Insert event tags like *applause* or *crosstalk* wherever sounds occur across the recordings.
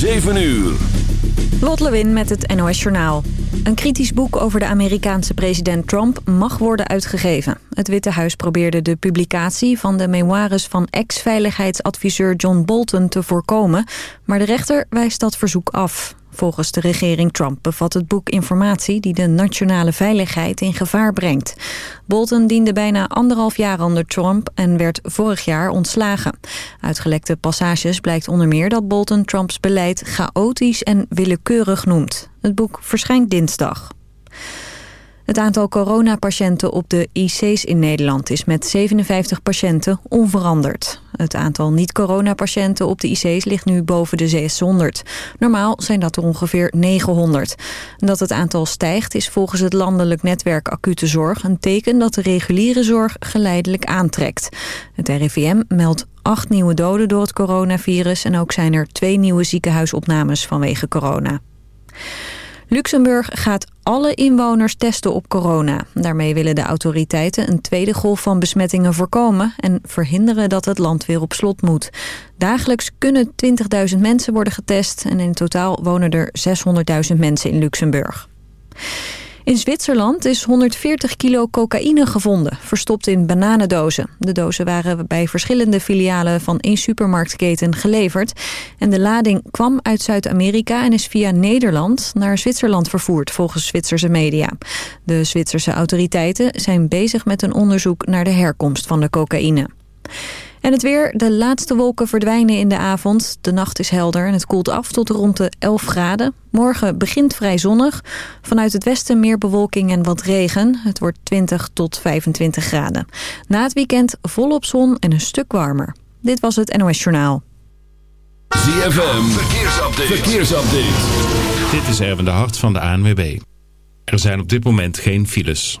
7 uur. Lot Lewin met het NOS Journaal. Een kritisch boek over de Amerikaanse president Trump mag worden uitgegeven. Het Witte Huis probeerde de publicatie van de memoires van ex-veiligheidsadviseur John Bolton te voorkomen... maar de rechter wijst dat verzoek af. Volgens de regering Trump bevat het boek informatie die de nationale veiligheid in gevaar brengt. Bolton diende bijna anderhalf jaar onder Trump en werd vorig jaar ontslagen. Uitgelekte passages blijkt onder meer dat Bolton Trumps beleid chaotisch en willekeurig noemt. Het boek verschijnt dinsdag. Het aantal coronapatiënten op de IC's in Nederland is met 57 patiënten onveranderd. Het aantal niet-coronapatiënten op de IC's ligt nu boven de 600. Normaal zijn dat er ongeveer 900. Dat het aantal stijgt is volgens het landelijk netwerk acute zorg... een teken dat de reguliere zorg geleidelijk aantrekt. Het RIVM meldt acht nieuwe doden door het coronavirus... en ook zijn er twee nieuwe ziekenhuisopnames vanwege corona. Luxemburg gaat alle inwoners testen op corona. Daarmee willen de autoriteiten een tweede golf van besmettingen voorkomen... en verhinderen dat het land weer op slot moet. Dagelijks kunnen 20.000 mensen worden getest... en in totaal wonen er 600.000 mensen in Luxemburg. In Zwitserland is 140 kilo cocaïne gevonden, verstopt in bananendozen. De dozen waren bij verschillende filialen van één supermarktketen geleverd. En de lading kwam uit Zuid-Amerika en is via Nederland naar Zwitserland vervoerd, volgens Zwitserse media. De Zwitserse autoriteiten zijn bezig met een onderzoek naar de herkomst van de cocaïne. En het weer, de laatste wolken verdwijnen in de avond. De nacht is helder en het koelt af tot rond de 11 graden. Morgen begint vrij zonnig. Vanuit het westen meer bewolking en wat regen. Het wordt 20 tot 25 graden. Na het weekend volop zon en een stuk warmer. Dit was het NOS Journaal. ZFM, verkeersupdate. verkeersupdate. Dit is Erwin de Hart van de ANWB. Er zijn op dit moment geen files.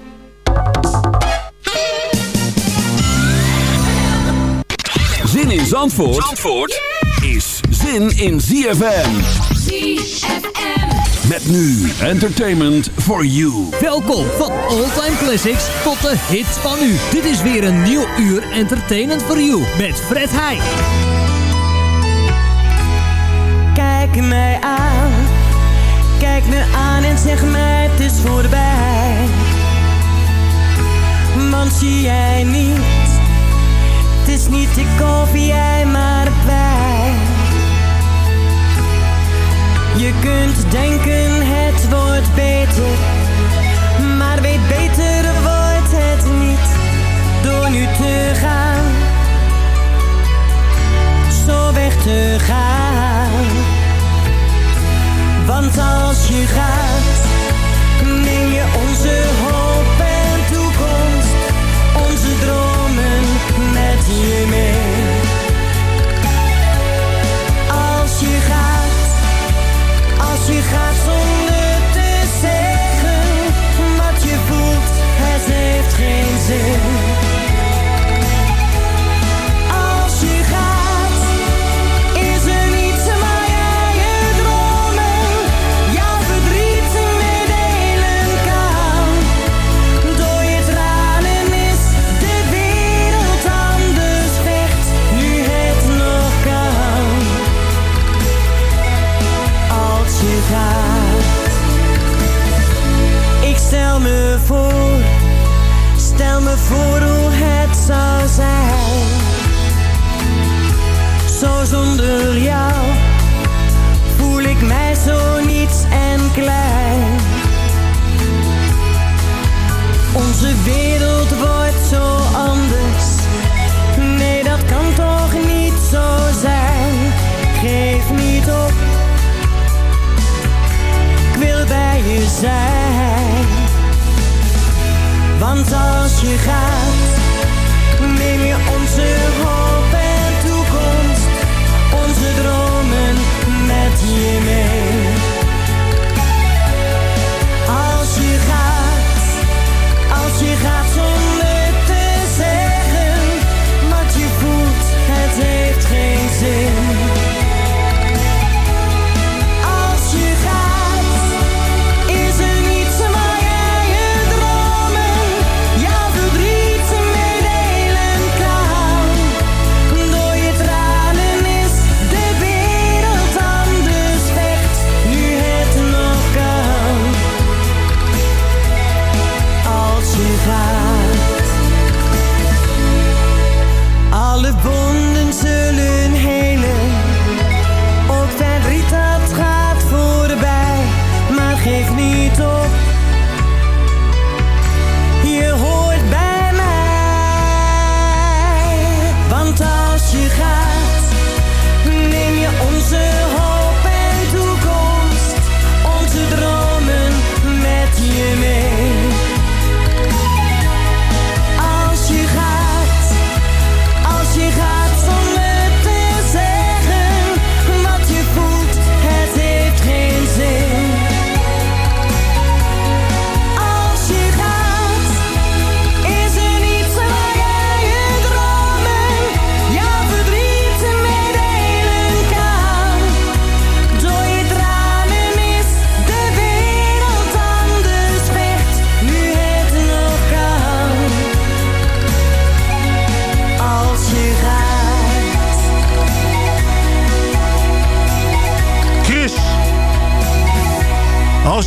Zandvoort, is zin in ZFM. ZFM. Met nu entertainment for you. Welkom van all-time classics tot de hits van nu. Dit is weer een nieuw uur entertainment for you met Fred Heij. Kijk mij aan, kijk me aan en zeg mij het is voorbij. Want zie jij niet, is niet ik of jij maar wij. Je kunt denken het wordt beter, maar weet beter wordt het niet door nu te gaan zo weg te gaan. Want als je gaat, neem je onze hoop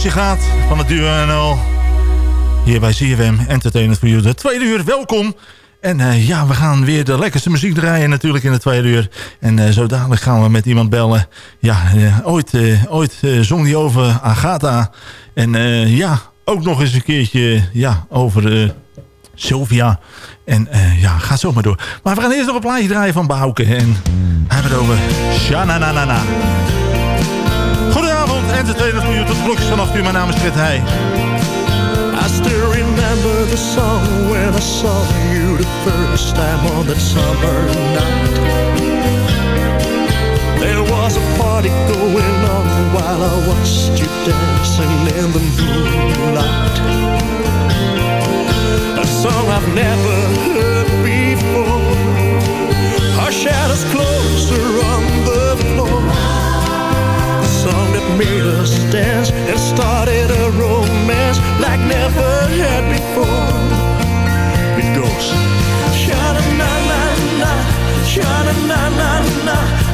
Je gaat van het duo NL. Hier bij CFM Entertainment for You. De tweede uur, welkom. En eh, ja, we gaan weer de lekkerste muziek draaien natuurlijk in de tweede uur. En eh, zo dadelijk gaan we met iemand bellen. Ja, eh, ooit, ooit zong hij over Agatha. En ja, ook nog eens een keertje ja, over Sylvia. En ja, ga zo maar door. Maar we gaan eerst nog een plaatje draaien van Bouke. En hebben het over Shananana. Goedenavond, entertainers voor u tot de klokjes van 8 uur. Mijn naam is Fred Heij. I still remember the song when I saw you the first time on that summer night. There was a party going on while I watched you dancing in the moonlight. A song I've never heard before. Our shadows closer on the floor. Song that made us dance and started a romance like never had before. It goes, Shana na na na, Shana na na na. I'm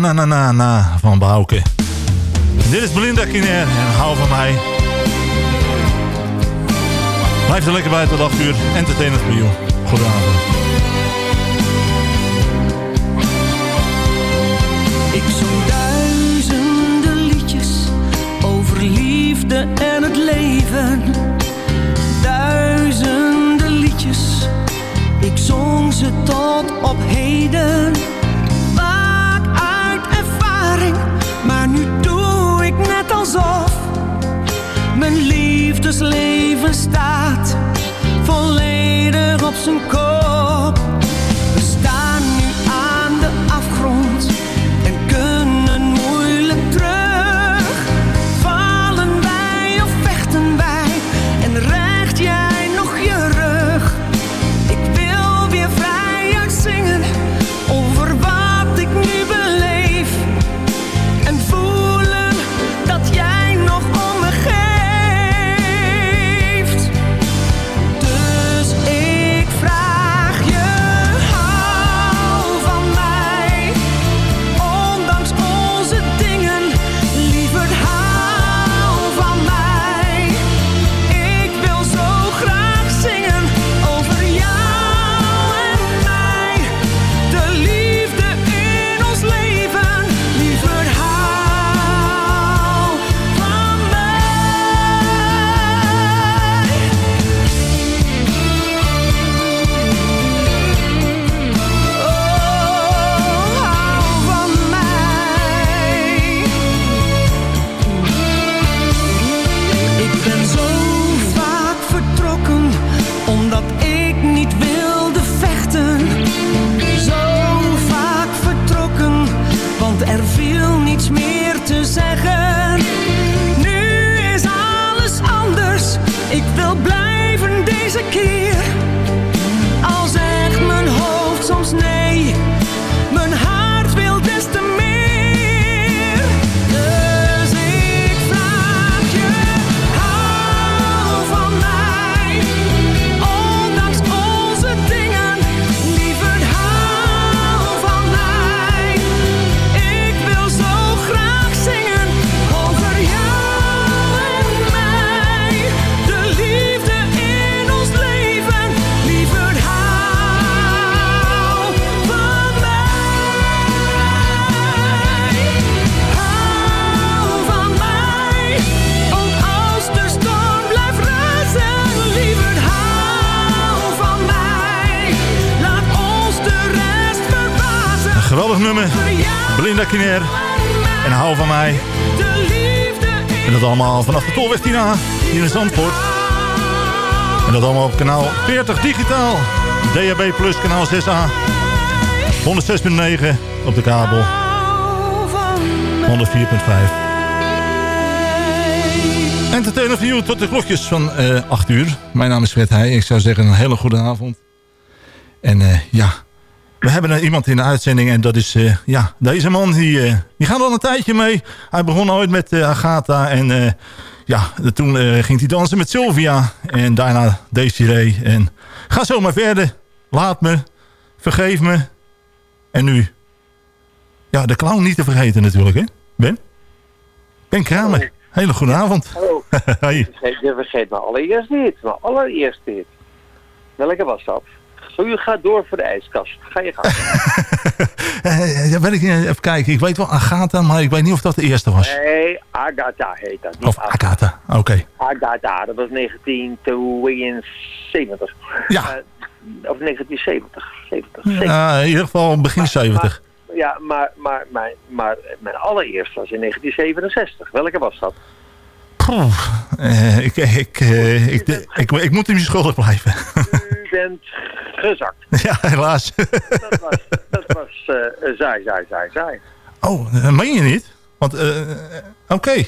Heerlijk. Shananana van Bouke. Dit is Belinda Kiner en hou van mij. Blijf er lekker bij tot 8 uur. Entertainment jou. Goedenavond. Ik zong duizenden liedjes over liefde en het leven. Duizenden liedjes, ik zong ze tot op heden. Liefdesleven staat volledig op zijn kop. Nummer. Belinda Kiner. En hou van mij. En dat allemaal vanaf de Tolweg. Hier in Zandvoort. En dat allemaal op kanaal 40 digitaal. DHB Plus kanaal 6A. 106.9 op de kabel. 104.5. Entertainer you tot de klokjes van eh 8 uur. Mijn naam is Fred Heij. Ik zou zeggen een hele goede avond. En eh, ja, we hebben er iemand in de uitzending en dat is eh, ja, deze man. Die, eh, die gaat al een tijdje mee. Hij begon ooit met eh, Agatha en ja, toen ging hij dansen met Sylvia. En daarna Desiree. En ga zo maar verder. Laat me. Vergeef me. En nu? Ja, de clown niet te vergeten natuurlijk, hè? Ben? Ben Kramer. Hele goede avond. Hallo. *laughs* Je vergeet, je vergeet mijn allereerste hit. Mijn allereerste hit. Welke was dat? Zo, je gaat door voor de ijskast. Ga je gang. *laughs* Eh, ja, weet ik. Even kijken. Ik weet wel Agatha, maar ik weet niet of dat de eerste was. Nee, Agatha heet dat. Of Agatha. Oké. Agatha, dat was 1972. Ja. Eh, of 1970. 70, Ja, in ieder geval begin 70. Ja, maar, maar, maar, maar mijn allereerste was in 1967. Welke was dat? Eh, ik, ik, eh, ik, ik, ik, ik moet hem schuldig blijven. U bent gezakt. *laughs* ja, helaas. Dat was, dat was eh, Zai, Zai, Zai, Zai. oh, dat meen je niet? Want, eh, oké.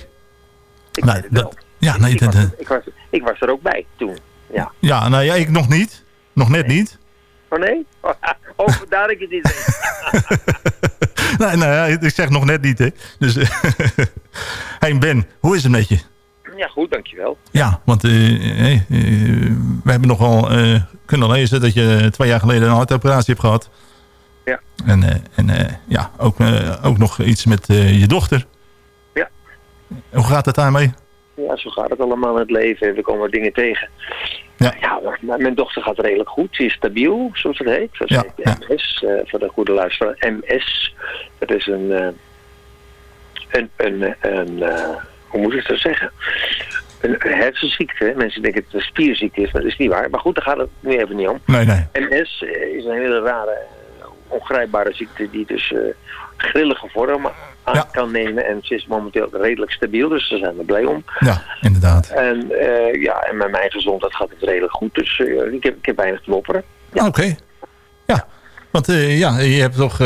Nou, dat- Ja, nee, ik, was, ik, was, ik was er ook bij toen. Ja. ja, nou ja, ik nog niet. Nog net niet. Oh nee? *laughs* Oh, daar ik het niet. *laughs* Nee, nou ja, ik zeg nog net niet, hè. Dus, hey Ben, hoe is het met je? Ja, goed, dankjewel. Ja, want eh, eh, we hebben nogal eh, kunnen lezen dat je twee jaar geleden een hartoperatie hebt gehad. Ja. En, en ja, ook, ook nog iets met je dochter. Ja. Hoe gaat het daarmee? Ja, zo gaat het allemaal in het leven. We komen dingen tegen. Ja. ja maar mijn dochter gaat redelijk goed. Ze is stabiel, zoals het heet. Dat Ja, heet MS, voor de goede luisteraar. MS. Dat is een... een, een, een hoe moet ik dat zeggen? Een hersenziekte. Mensen denken dat het een spierziekte is, maar dat is niet waar. Maar goed, daar gaat het nu even niet om. Nee, nee. MS is een hele rare, ongrijpbare ziekte die dus eh, grillige vorm aan kan nemen. En ze is momenteel redelijk stabiel, dus daar zijn we blij om. Ja, inderdaad. En eh, ja, en met mijn gezondheid gaat het redelijk goed, dus eh, ik, heb, ik heb weinig te mopperen. Oké. Ja, want ja, je hebt toch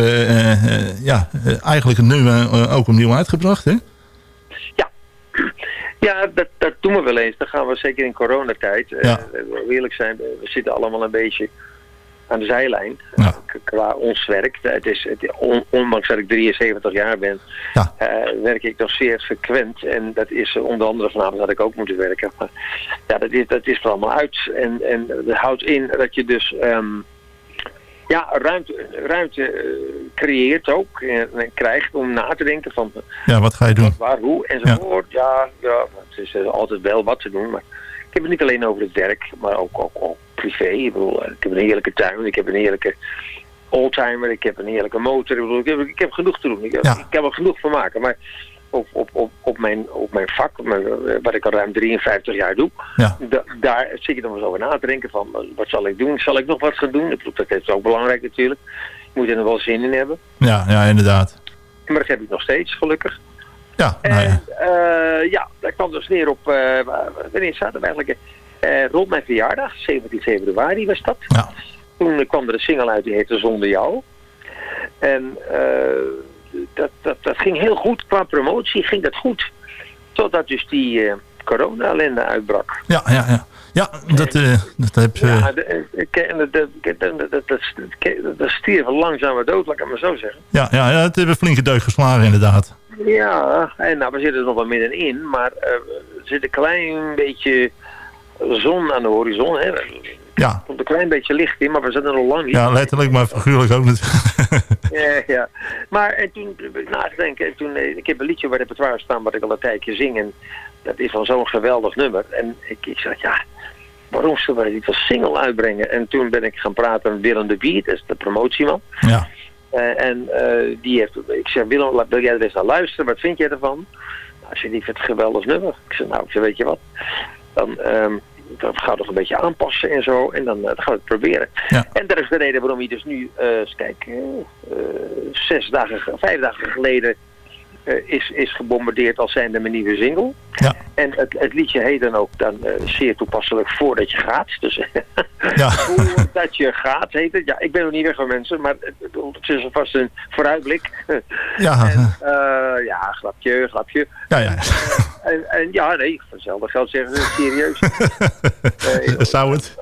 ja, eigenlijk eh, ook opnieuw uitgebracht, hè? Ja, dat, dat doen we wel eens. Dan gaan we zeker in coronatijd. eh, Ja. eerlijk zijn, we zitten allemaal een beetje aan de zijlijn. K- Qua ons werk. Het is, het, on- ondanks dat ik 73 jaar ben, eh, werk ik nog zeer frequent. En dat is eh, onder andere vanavond had ik ook moeten werken. Maar ja, dat is, dat is er allemaal uit. En, en dat houdt in dat je dus... ehm, ja, ruimte, ruimte eh, creëert ook en, krijgt om na te denken van Ja, wat ga je doen? waar, hoe enzovoort. Ja, ja, het is eh, altijd wel wat te doen. Maar ik heb het niet alleen over het werk, maar ook, ook, ook privé. Ik bedoel, eh, ik heb een heerlijke tuin, ik heb een heerlijke oldtimer, ik heb een heerlijke motor. Ik, bedoel, ik, heb, ik heb genoeg te doen. Ik, heb- ik kan er genoeg van maken. Maar op, op, op, op, mijn, op mijn vak, mijn, eh, wat ik al ruim 53 jaar doe, Ja. da- daar zit je nog eens over na te denken van, eh, wat zal ik doen? Zal ik nog wat gaan doen? Ik bedoel, dat is ook belangrijk natuurlijk. Je moet er nog wel zin in hebben. Ja, ja, inderdaad. Maar dat heb ik nog steeds, gelukkig. Ja, nou ja. Eh, ja, dat kwam dus neer op, waar- wanneer zaten we eigenlijk? Rond mijn verjaardag, 17 februari was dat. Toen eh, kwam er een single uit die heette Zonder Jou. En eh, dat, dat, dat ging heel goed, qua promotie ging dat goed. Totdat dus die eh corona-ellende uitbrak. Ja, ja, ja. Ja, dat, eh, dat heb... eh, Ja, dat- dat- dat- stierf langzaam dood, laat ik het maar zo zeggen. ja, ja, ja, het heeft een flinke deuk geslagen inderdaad. Ja, en nou, we zitten er nog wel middenin, maar eh, er zit een klein beetje zon aan de horizon. Hè. Er Ja. komt een klein beetje licht in, maar we zitten er nog lang niet. Ja, letterlijk, maar figuurlijk ook natuurlijk. *laughs* Ja, ja. Maar en toen ben ik nagedacht, en toen, eh, ik heb een liedje bij repertoire staan wat ik al een tijdje zing. En dat is van zo'n geweldig nummer. En ik, ik zei, ja, waarom zullen we niet als single uitbrengen? En toen ben ik gaan praten met Willem de Bier, dat is de promotieman. Ja. Eh, en eh, die heeft, ik zei, Willem, wil jij er eens naar luisteren? Wat vind jij ervan? Nou, ze die vindt het geweldig nummer. Ik zei, nou, ik zei, weet je wat? Dan, ehm gaan we het een beetje aanpassen en zo. En dan, dan gaan we het proberen. En dat is de reden waarom hij dus nu, eh eens kijken, eh, zes dagen, ge- vijf dagen geleden is, is gebombardeerd als zijnde mijn nieuwe single. Ja. En het, het liedje heet dan ook dan zeer toepasselijk voordat je gaat. Dus *laughs* Ja. voordat je gaat heet het. Ja, ik ben nog niet weg van mensen, maar het, het is alvast een vooruitblik. Ja, *laughs* ja, grapje, grapje. ja, ja. En, en ja, nee, vanzelfde geld zeggen ze serieus. *laughs* Eh, Zou het?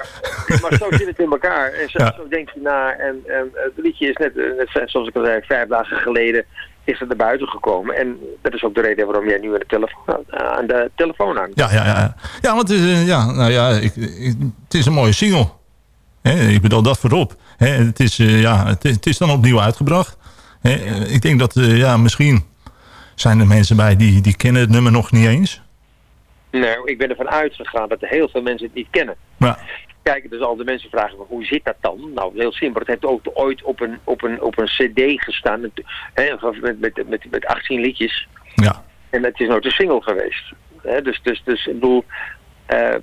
maar zo zit het in elkaar. En zo, Ja. zo denk je na. En, en het liedje is net, net zoals ik al zei, vijf dagen geleden is het naar buiten gekomen. En dat is ook de reden waarom jij nu aan de telefoon, aan de telefoon hangt. Ja, ja, ja. Ja, want eh, ja, nou ja, ik, ik- het is een mooie single. Hè, ik bedoel, dat voorop. Het, is, eh, ja, het, is- het is dan opnieuw uitgebracht. Ik denk dat, ja, misschien zijn er mensen bij die, die kennen het nummer nog niet eens. Nou, ik ben ervan uitgegaan dat er heel veel mensen het niet kennen. Maar Kijk, dus al de mensen vragen hoe zit dat dan? Nou, heel simpel. Het heeft ook ooit op een, op een, op een cd gestaan. Het- Hè, met, met, met, met 18 liedjes. Ja. En het is nooit een single geweest. Hè, dus, dus, dus ik bedoel... eh,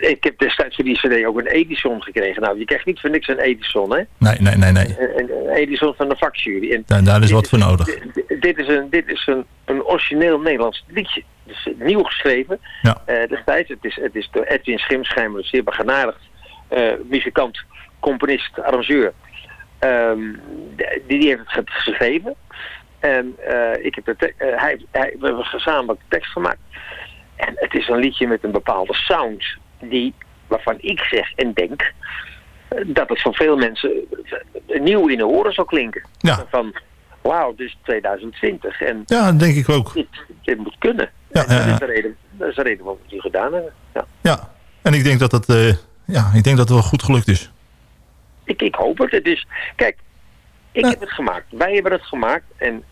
ik heb destijds voor die cd ook een Edison gekregen. Nou, je krijgt niet voor niks een Edison, hè? nee, nee, nee, nee. Een, een Edison van de vakjury. En Daar, daar is wat voor nodig. dit- dit is een, dit is een, een origineel Nederlands liedje. Dus nieuw geschreven. Ja. Eh, destijds, het is, het is door Edwin Schimschijmer, zeer begenadigd eh, muzikant, componist, arrangeur. Ehm, die, die heeft het ge- geschreven. En ik heb de hij, hij, we hebben gezamenlijk tekst gemaakt. En het is een liedje met een bepaalde sound die, waarvan ik zeg en denk eh, dat het voor veel mensen eh, nieuw in de oren zal klinken. Ja. Van, wauw, dit is 2020 en Ja, dat denk ik ook. dit, dit moet kunnen. Ja, dat is de reden Dat is de reden waarom we het nu gedaan hebben. Ja. Ja, en ik denk dat het, eh, ja, ik denk dat het wel goed gelukt is. Ik, ik hoop het. Het is, kijk, ik heb het gemaakt. Wij hebben het gemaakt en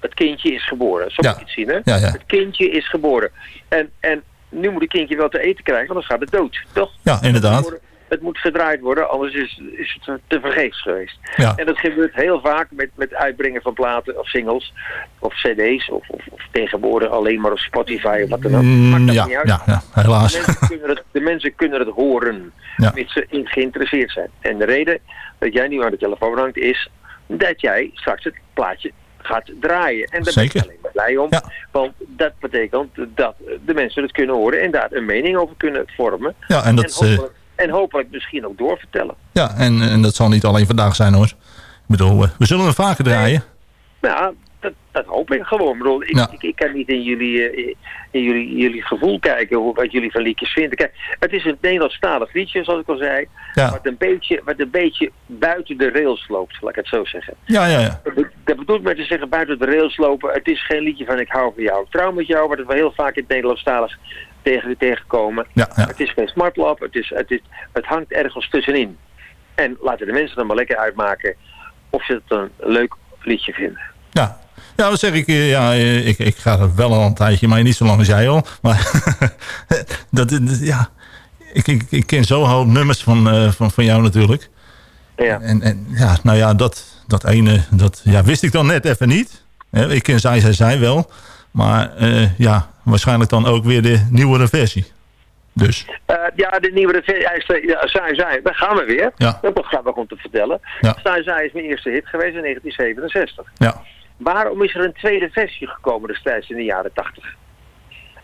het kindje is geboren. Zo Ja. moet je het zien, hè? Ja, ja. Het kindje is geboren. En, en nu moet het kindje wel te eten krijgen, want dan gaat het dood. Toch? Ja, inderdaad. Het moet gedraaid worden, anders is, is het te vergeefs geweest. Ja. En dat gebeurt heel vaak met, met uitbrengen van platen of singles of cd's of, of, of tegenwoordig alleen maar op Spotify of wat dan ook. Mm, Maakt dat ja, niet uit. ja, ja, helaas. De mensen kunnen het, de mensen kunnen het horen, Ja. mits ze in geïnteresseerd zijn. En de reden dat jij nu aan de telefoon hangt is dat jij straks het plaatje gaat draaien. En daar ben Zeker. ik alleen maar blij om. Want dat betekent dat de mensen het kunnen horen en daar een mening over kunnen vormen. Ja, en dat, en, eh, hopelijk, en hopelijk misschien ook doorvertellen. Ja, en, en dat zal niet alleen vandaag zijn hoor. Ik bedoel, eh, we zullen hem vaker draaien. Nou, dat, hoop ik gewoon. Ik, bedoel, ik, Ja. ik, ik kan niet in jullie, eh, in jullie, jullie gevoel kijken hoe, wat jullie van liedjes vinden. Kijk, het is een Nederlandstalig liedje, zoals ik al zei. Ja. Wat, een beetje, wat een beetje buiten de rails loopt, laat ik het zo zeggen. Ja, ja, ja. Dat be- Dat bedoelt met te zeggen buiten de rails lopen. Het is geen liedje van ik hou van jou, ik trouw met jou. Het wel heel vaak in het Nederlandstalig tegen, tegenkomen. Ja, ja. Het is geen smartlap, het, is, het, is, het hangt ergens tussenin. En laten de mensen dan maar lekker uitmaken of ze het een leuk liedje vinden. Ja, ja wat zeg ik? eh, Ja, eh, ik, ik ga er wel al een tijdje, maar niet zo lang als jij al. Maar *laughs* dat, dat- ja, ik, ik, ik ken zo hoop nummers van, eh, van, van jou natuurlijk. Ja. En, en ja, nou ja, dat, dat ene, dat ja, wist ik dan net even niet. Hè, Ik ken Zij, Zij, Zij wel. Maar ja, waarschijnlijk dan ook weer de nieuwere versie. Dus, ja, de nieuwe versie, ja, Sai Sai, daar gaan we weer. Ja. Dat is grappig om te vertellen. Ja. Sai Sai is mijn eerste hit geweest in 1967. ja. Waarom is er een tweede versie gekomen destijds in de jaren 80?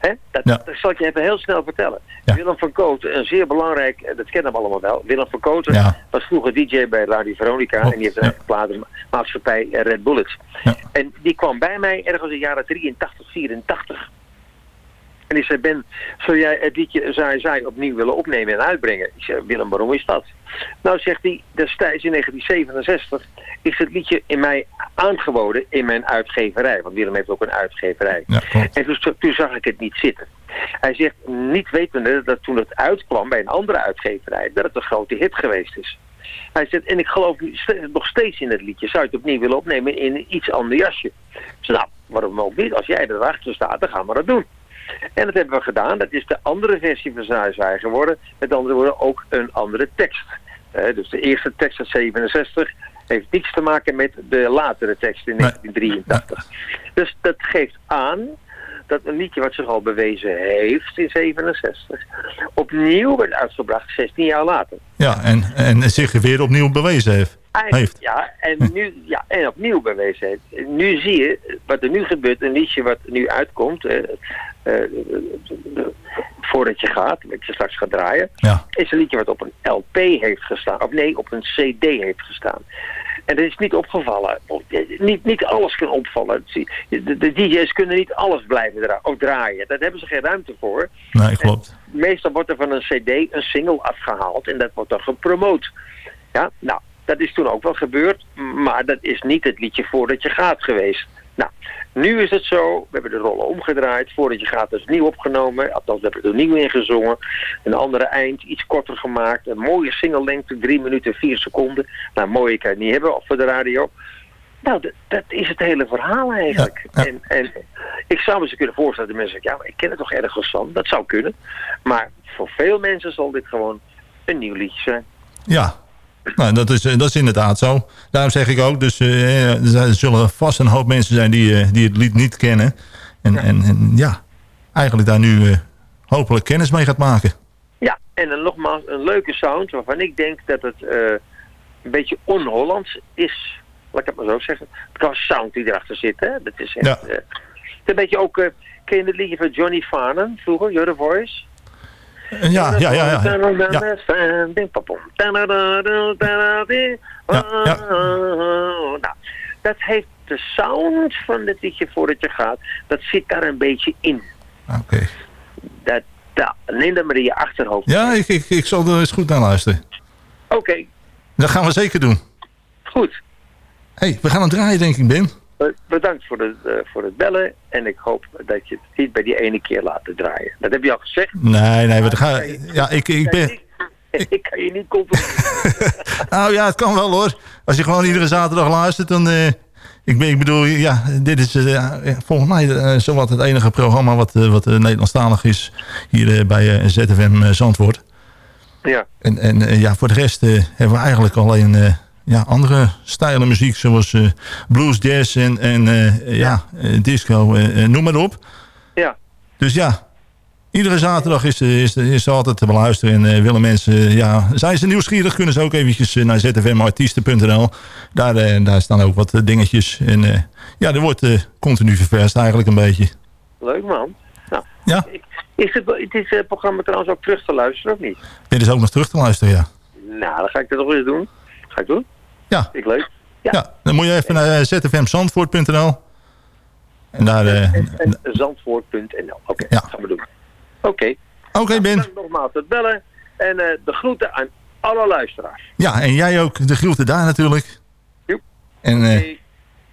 Hè? Dat, Ja. dat zal ik je even heel snel vertellen. Willem van Kooten, een zeer belangrijk, eh, dat kennen we allemaal wel. Willem van Kooten Ja. was vroeger DJ bij Radio Veronica en die heeft een platenmaatschappij eh, Red Bullets. En die kwam bij mij ergens in de jaren 83, 84. En die zei, Ben, zou jij het liedje Zaai Zaai opnieuw willen opnemen en uitbrengen? Ik zei, Willem, waarom is dat? Nou, zegt hij, destijds in 1967 is het liedje in mij aangeboden in mijn uitgeverij. Want Willem heeft ook een uitgeverij. en toen, toen zag ik het niet zitten. Hij zegt, niet wetende dat toen het uitkwam bij een andere uitgeverij, dat het een grote hit geweest is. Hij zegt, en ik geloof nog steeds in het liedje. Zou je het opnieuw willen opnemen in een iets ander jasje? Ik zei, nou, waarom ook niet? Als jij erachter staat, dan gaan we dat doen. En dat hebben we gedaan. Dat is de andere versie van Zaai Zaai geworden. Met andere woorden ook een andere tekst. Dus de eerste tekst uit 67 heeft niets te maken met de latere tekst in 1983. Dus dat geeft aan dat een liedje wat zich al bewezen heeft in 67 opnieuw werd uitgebracht 16 jaar later. ja en, en zich weer opnieuw bewezen heeft. Heeft. Ja, en, nu, ja, en opnieuw bewezen heeft. Nu zie je wat er nu gebeurt, een liedje wat nu uitkomt, eh, eh, voordat je gaat, wat je straks gaat draaien, Ja. is een liedje wat op een LP heeft gestaan, of nee, op een CD heeft gestaan. En dat is niet opgevallen. Niet, niet alles kan opvallen. De, de DJ's kunnen niet alles blijven of draaien. Daar hebben ze geen ruimte voor. Nee, klopt. Meestal wordt er van een cd een single afgehaald en dat wordt dan gepromoot. Ja, nou, dat is toen ook wel gebeurd, maar dat is niet het liedje voordat je gaat geweest. Nou, nu is het zo, we hebben de rollen omgedraaid. Voordat je gaat is het nieuw opgenomen, althans we hebben er nieuw ingezongen. Een andere eind, iets korter gemaakt. Een mooie single lengte, 3 minuten 4 seconden. Nou, mooie kan je niet hebben voor de radio. Nou, dat, is het hele verhaal eigenlijk. En, en ik zou me eens kunnen voorstellen dat de mensen zeggen, ja, maar ik ken het toch ergens van. Dat zou kunnen. Maar voor veel mensen zal dit gewoon een nieuw liedje zijn. Ja, nou, dat, is, eh, dat is inderdaad zo. Daarom zeg ik ook, dus eh, er zijn- er zullen vast een hoop mensen zijn die, eh, die het lied niet kennen. En ja, en, en, ja eigenlijk daar nu eh, hopelijk kennis mee gaat maken. Ja, en dan nogmaals een leuke sound waarvan ik denk dat het eh, een beetje on-Hollands is. Laat ik het maar zo zeggen. Qua sound die erachter zit, hè. Dat is echt... Ja. eh, het is een beetje ook... eh, ken je het liedje van Johnny Farnan vroeger, You're the Voice? Ja, ja, ja. ja. ja. Nou, dat heeft de sound van dit liedje voordat je gaat, dat zit daar een beetje in. Oké. Dat, dat, neem dat maar in je achterhoofd. Ja, ik, ik, ik zal er eens goed naar luisteren. Oké, Dat gaan we zeker doen. goed. hey, we gaan het draaien denk ik, Ben. Bedankt voor, de, uh, voor het bellen. En ik hoop dat je het niet bij die ene keer laat draaien. Dat heb je al gezegd. Nee, nee, we gaan... Ja, ik, ik ben... Ik, *laughs* ik kan je niet controleren. *laughs* nou ja, het kan wel hoor. Als je gewoon iedere zaterdag luistert, dan... Uh, ik, ben, ik bedoel, ja, dit is uh, volgens mij zowat het enige programma wat, wat Nederlandstalig is hier bij ZFM Zandvoort. Ja. En, en ja, voor de rest hebben we eigenlijk alleen ja, andere stijlen muziek, zoals blues, jazz en, en ja. ja disco, noem maar op. Ja. Dus ja, Iedere zaterdag is, is, is altijd te beluisteren. En uh, willen mensen, ja, zijn ze nieuwsgierig, kunnen ze ook eventjes naar zfmartiesten.nl. Daar, uh, daar staan ook wat dingetjes. En ja, er wordt continu ververst eigenlijk een beetje. Leuk man. Nou, ja? Is het, het is het programma trouwens ook terug te luisteren of niet? Dit is ook nog terug te luisteren, ja. Nou, dan ga ik dat nog eens doen. Ga ik doen? Ja. Ik leuk. Ja. ja. dan moet je even naar zfmzandvoort.nl. En daar... En, Zandvoort.nl. Oké, ja. gaan we doen. Oké. Oké, okay, Ben. Bedankt nogmaals het bellen. En uh, de groeten aan alle luisteraars. Ja, en jij ook. De groeten daar natuurlijk. Joep. En uh,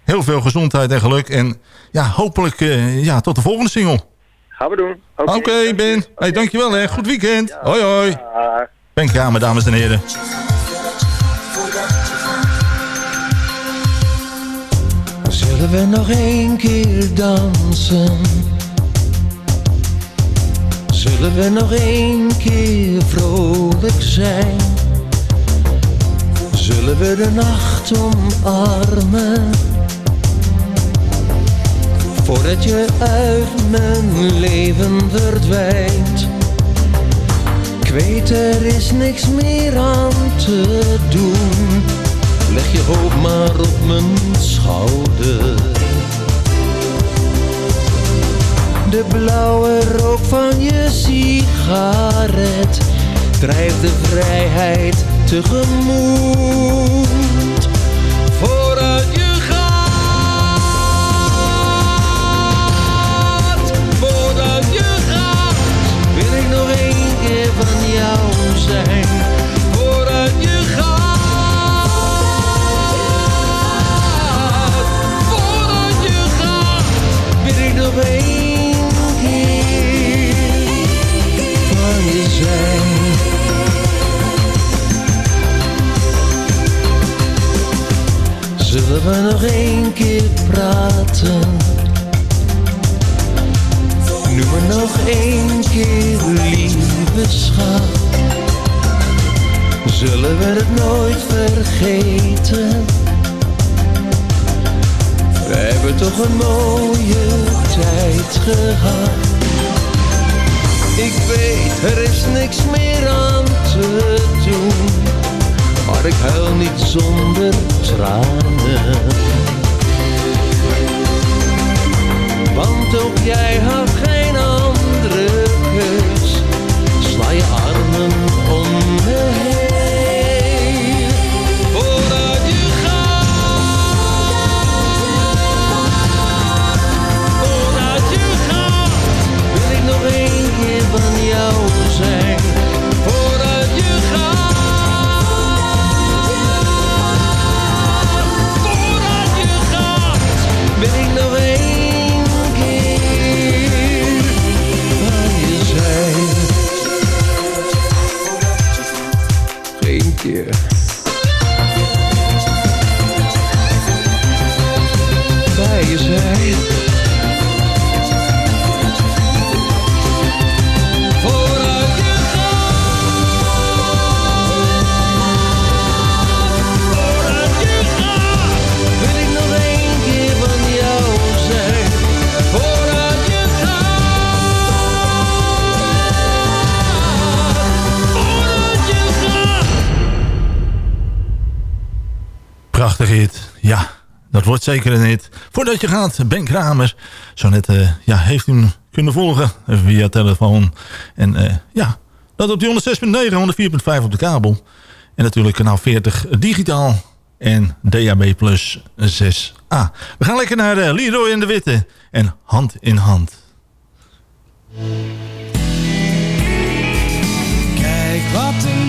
heel veel gezondheid en geluk. En ja, hopelijk uh, ja, tot de volgende single. Gaan we doen. Oké, okay, okay, Ben. Okay. Hey, dankjewel hè. Goed weekend. Ja. Hoi, hoi. Ja. Ben Kramer, dames en heren. Zullen we nog één keer dansen? Zullen we nog één keer vrolijk zijn? Zullen we de nacht omarmen? Voordat je uit mijn leven verdwijnt. Ik er is niks meer aan te doen. Leg je hoofd maar op mijn schouder. De blauwe rook van je sigaret drijft de vrijheid tegemoet. Vooruit je gaat, vooruit je gaat, wil ik nog één keer van jou zijn. Zullen we het nooit vergeten? We hebben toch een mooie tijd gehad. Ik weet, er is niks meer aan te doen. Maar ik huil niet zonder tranen. Want ook jij had geen andere keus. Sla je armen om me heen. Wordt zeker een hit. Voordat je gaat, Ben Kramer. Zo net uh, ja, heeft hem kunnen volgen via telefoon. En uh, ja, dat op die 106.9, 104.5 op de kabel. En natuurlijk kanaal 40 digitaal. En DAB plus 6a. We gaan lekker naar uh, Leroy de Witte. En hand in hand. Kijk wat een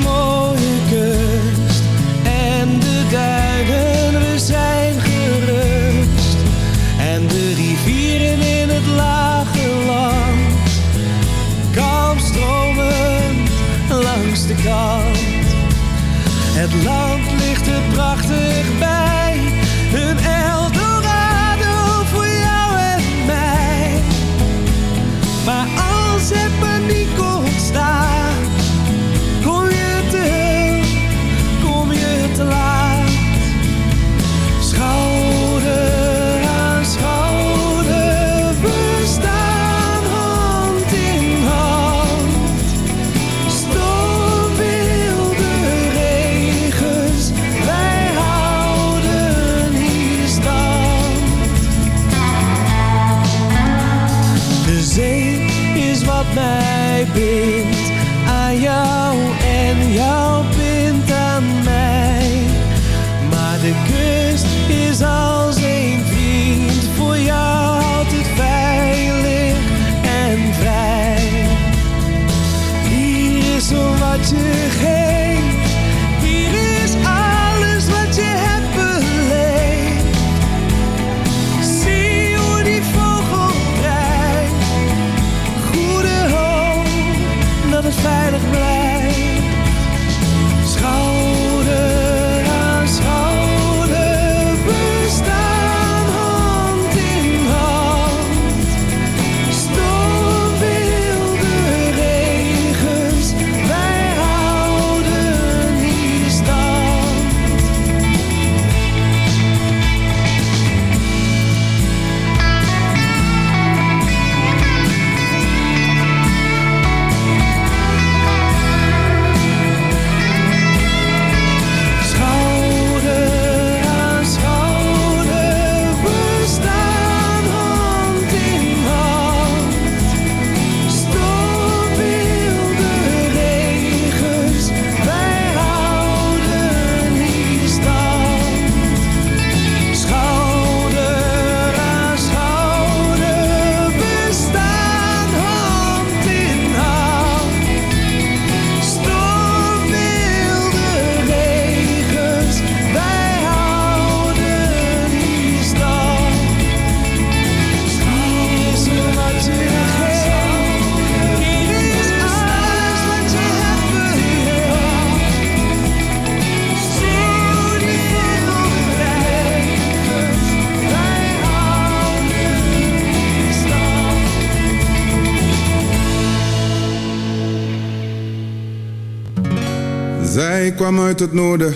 uit het noorden.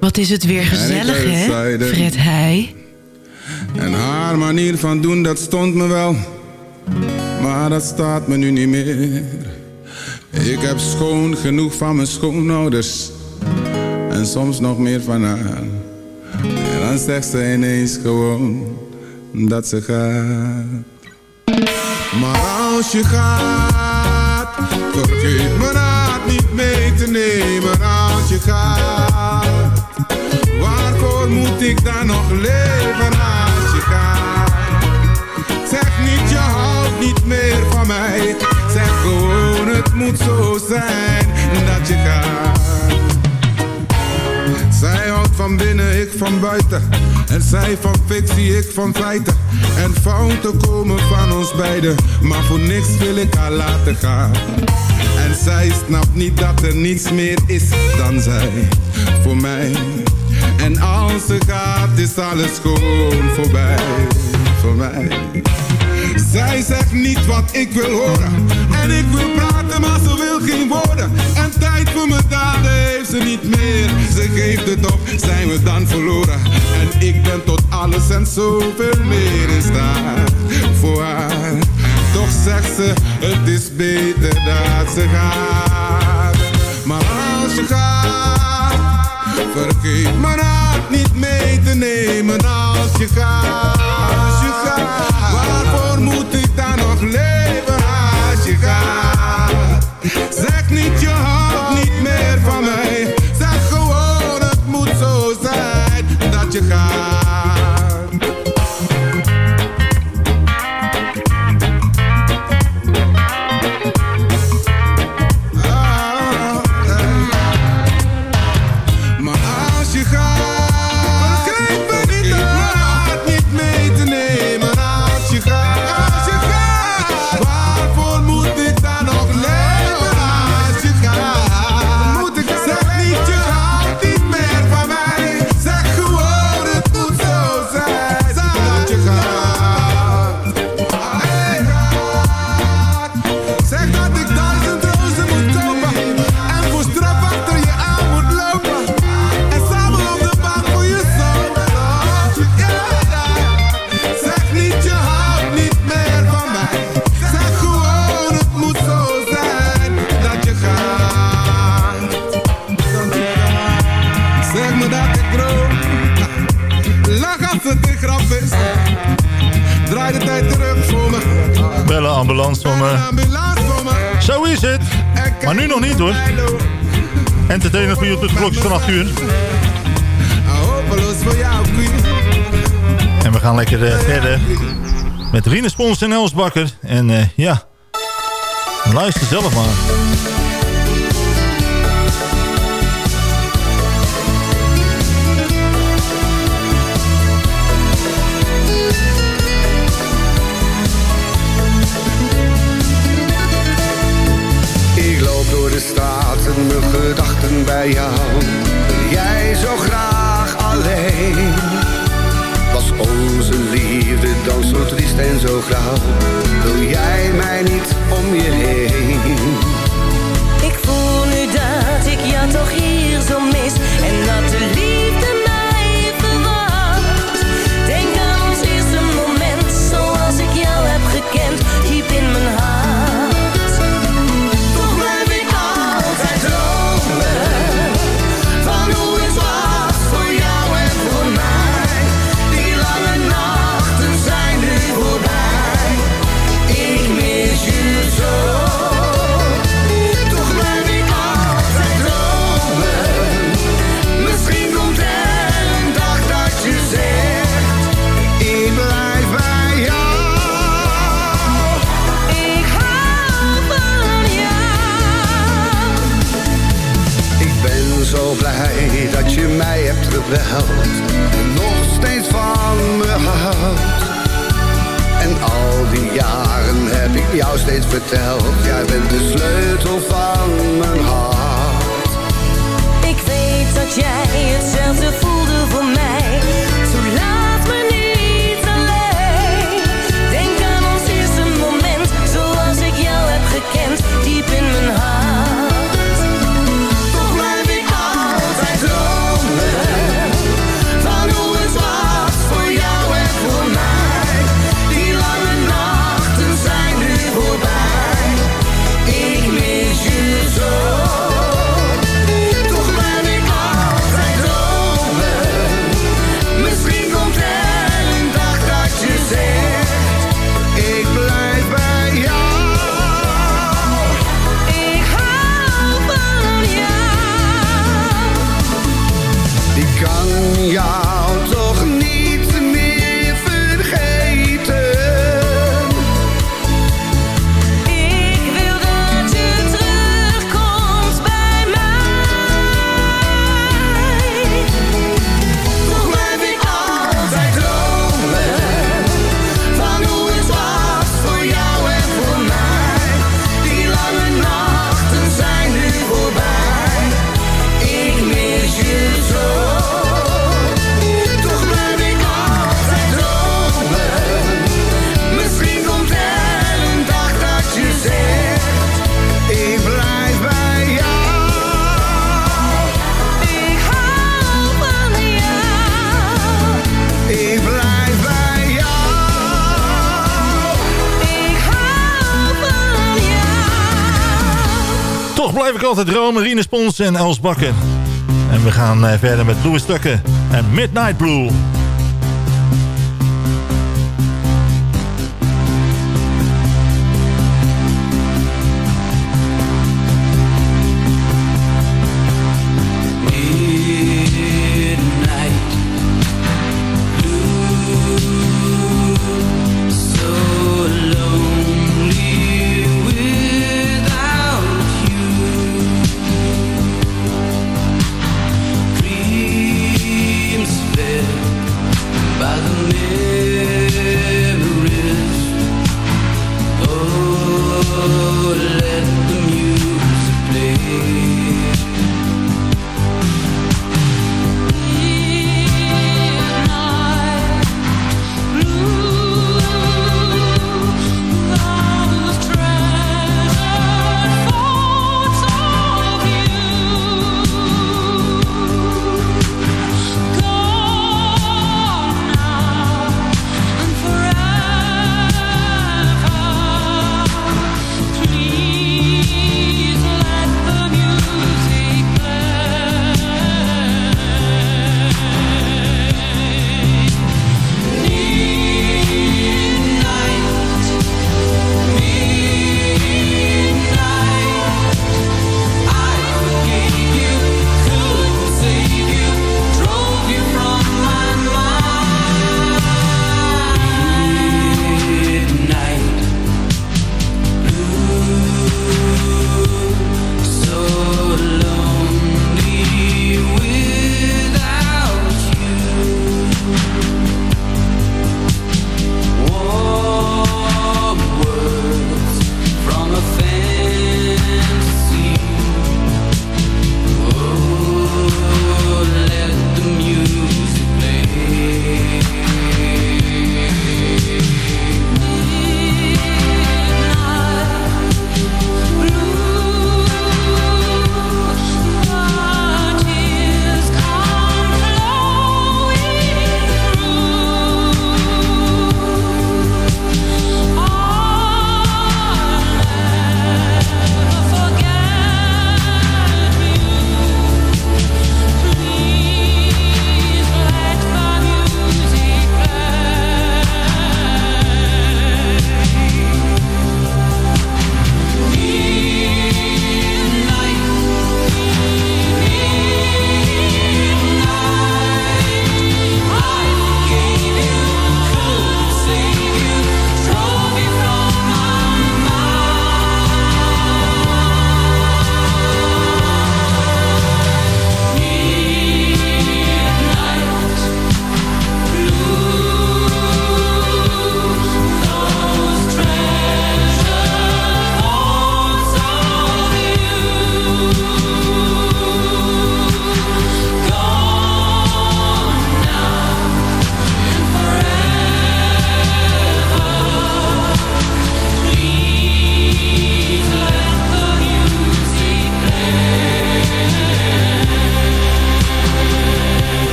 Wat is het weer gezellig, hè? Fred Heij. En haar manier van doen, dat stond me wel. Maar dat staat me nu niet meer. Ik heb schoon genoeg van mijn schoonouders. En soms nog meer van haar. En dan zegt ze ineens gewoon dat ze gaat. Maar als je gaat, vergeet me raad als je gaat. Waarvoor moet ik dan nog leven als je gaat? Zeg niet je houdt niet meer van mij. Zeg gewoon het moet zo zijn dat je gaat. Zij houdt van binnen, ik van buiten. En zij van fictie, ik van feiten. En fouten komen van ons beiden. Maar voor niks wil ik haar laten gaan. Zij snapt niet dat er niets meer is dan zij. Voor mij. En als ze gaat, is alles gewoon voorbij. Voor mij. Zij zegt niet wat ik wil horen. En ik wil praten, maar ze wil geen woorden. En tijd voor mijn daden heeft ze niet meer. Ze geeft het op, zijn we dan verloren. En ik ben tot alles en zoveel meer in staat voor haar. Toch zegt ze, het is beter dat ze gaat. Maar als je gaat, vergeet mijn hart niet mee te nemen als je gaat. Als je gaat, waarvoor moet ik dan nog leven als je gaat? Zeg niet je houdt ambulance van me. Zo is het. Maar nu nog niet hoor. Entertainment voor je tot de klokjes van 8 uur. En we gaan lekker eh, verder met Rinus en Els Bakker. En eh, ja, luister zelf maar. bij jou. Jij zo graag alleen. Was onze liefde dan zo triest en zo grauw? Wil jij mij niet om je heen? Ik voel nu dat ik jou toch hier zo mee tell. heb ik altijd Rome, Rine Spons en Els Bakken. En we gaan eh, verder met Louis en Midnight Blue.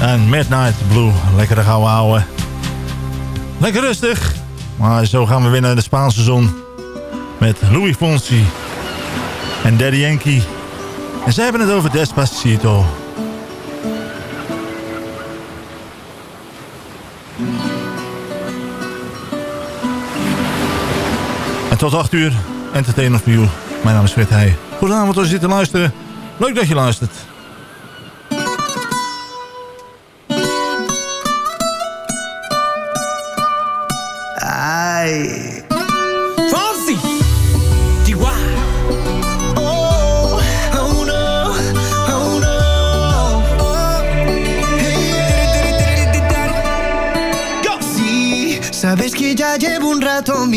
En Midnight Blue. Lekker de gauw houden. Lekker rustig. Maar zo gaan we winnen in de Spaanse zon. Met Louis Fonsi. En Daddy Yankee. En ze hebben het over Despacito. En tot 8 uur. Entertainment Mijn naam is Fred Heij. Goedenavond als je zit te luisteren. Leuk dat je luistert.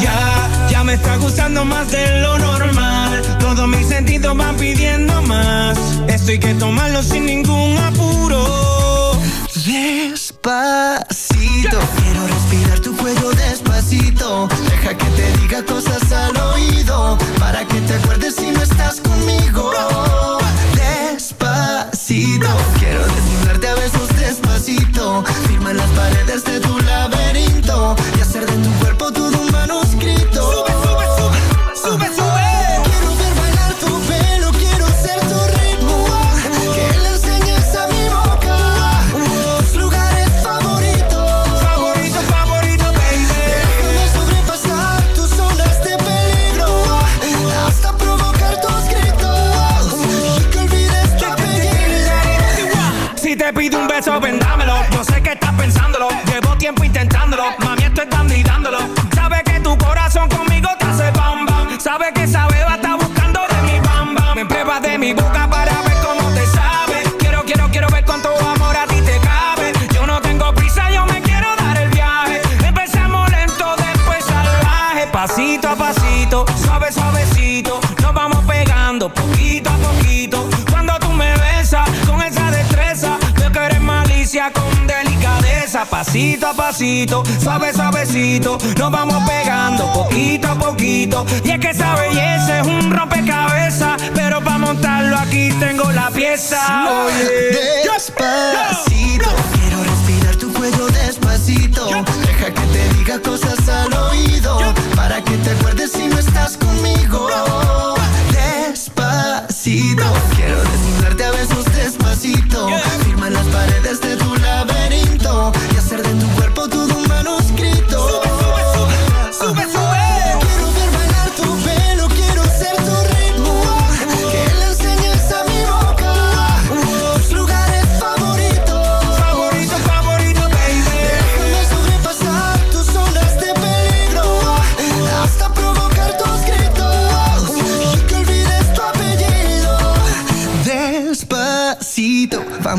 Ya, ya me está gustando más de lo normal. Todos mis sentidos van pidiendo más. Esto hay que tomarlo sin ningún apuro. Despacito, quiero respirar tu cuello despacito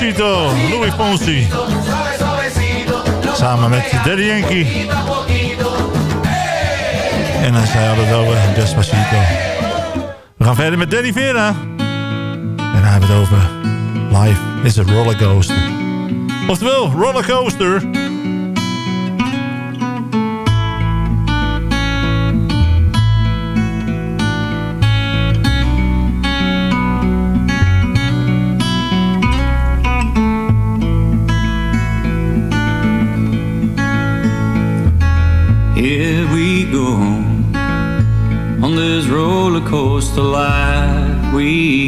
Louis Ponzi. Samen met Daddy Yankee. En dan zei het over eh, Despacito. We gaan verder met Danny Vera. En hij hebben het over Life is a Rollercoaster. Oftewel, Rollercoaster.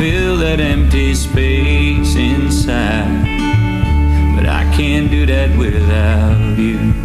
fill that empty space inside, but I can't do that without you.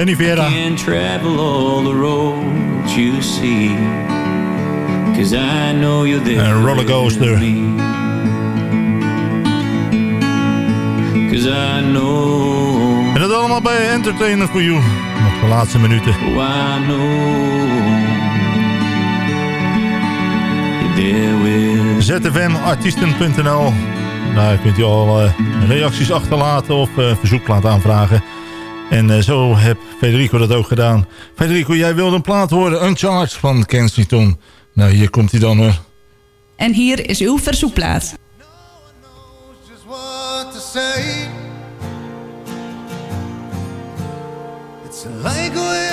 Danny Vera. I can travel all the roads you see, 'cause I know you're there. Een rollercoaster. with me. 'Cause I know. En dat allemaal bij Entertainer for You. Nog de laatste minuten. Oh, I know. Zfmartiesten.nl Daar kunt u al eh, reacties achterlaten of eh, verzoekplaat aanvragen. En eh, zo heb Federico dat ook gedaan. Federico, jij wilde een plaat horen, Uncharged van Kensington. Nou, hier komt hij dan hoor. En hier is uw verzoekplaat. what to say. It's like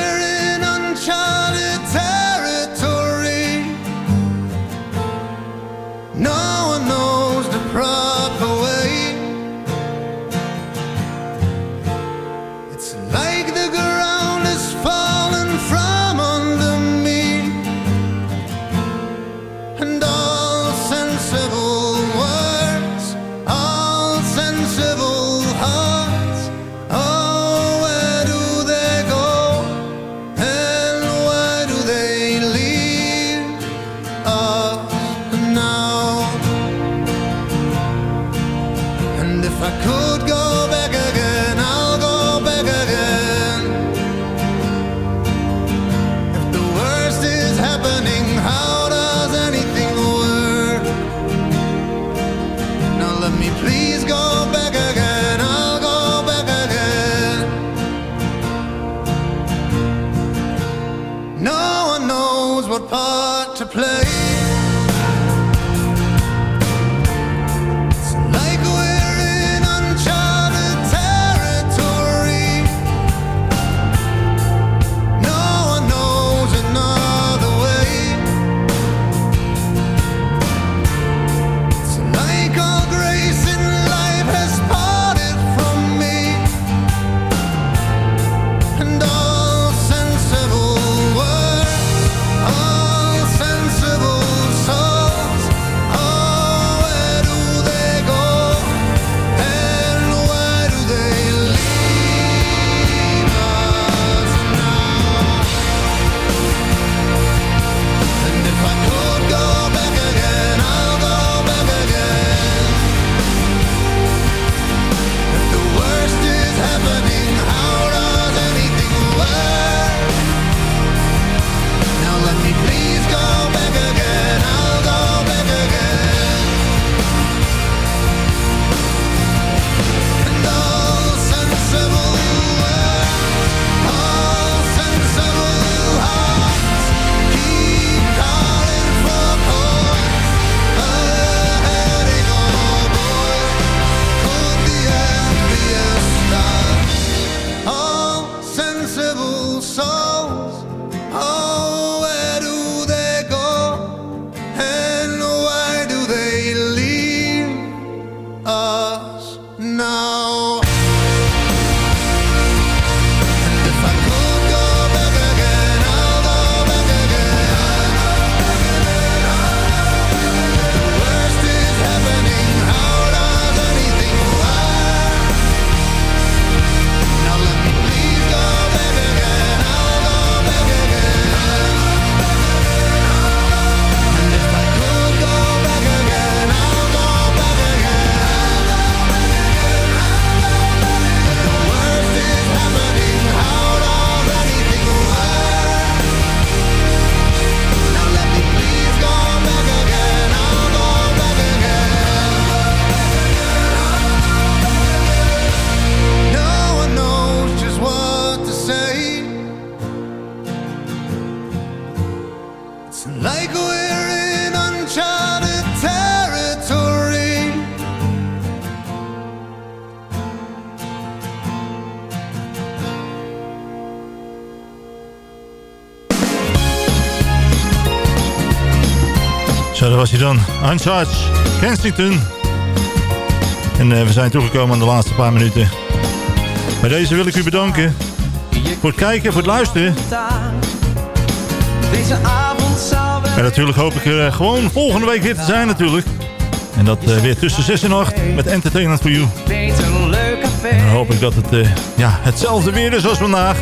dat was hij dan. Uncharged, Kensington. En eh, we zijn toegekomen aan de laatste paar minuten. Bij deze wil ik u bedanken. Voor het kijken, voor het luisteren. En natuurlijk hoop ik er eh, gewoon volgende week weer te zijn natuurlijk. En dat eh, weer tussen 6 en 8 met Entertainment for You. En dan hoop ik dat het ja, hetzelfde weer is als vandaag.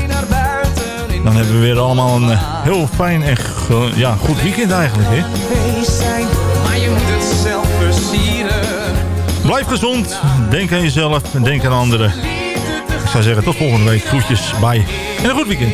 Dan hebben we weer allemaal een heel fijn en ja, goed weekend eigenlijk. Hè? Blijf gezond, denk aan jezelf en denk aan anderen. Ik zou zeggen tot volgende week. Groetjes, bye en een goed weekend.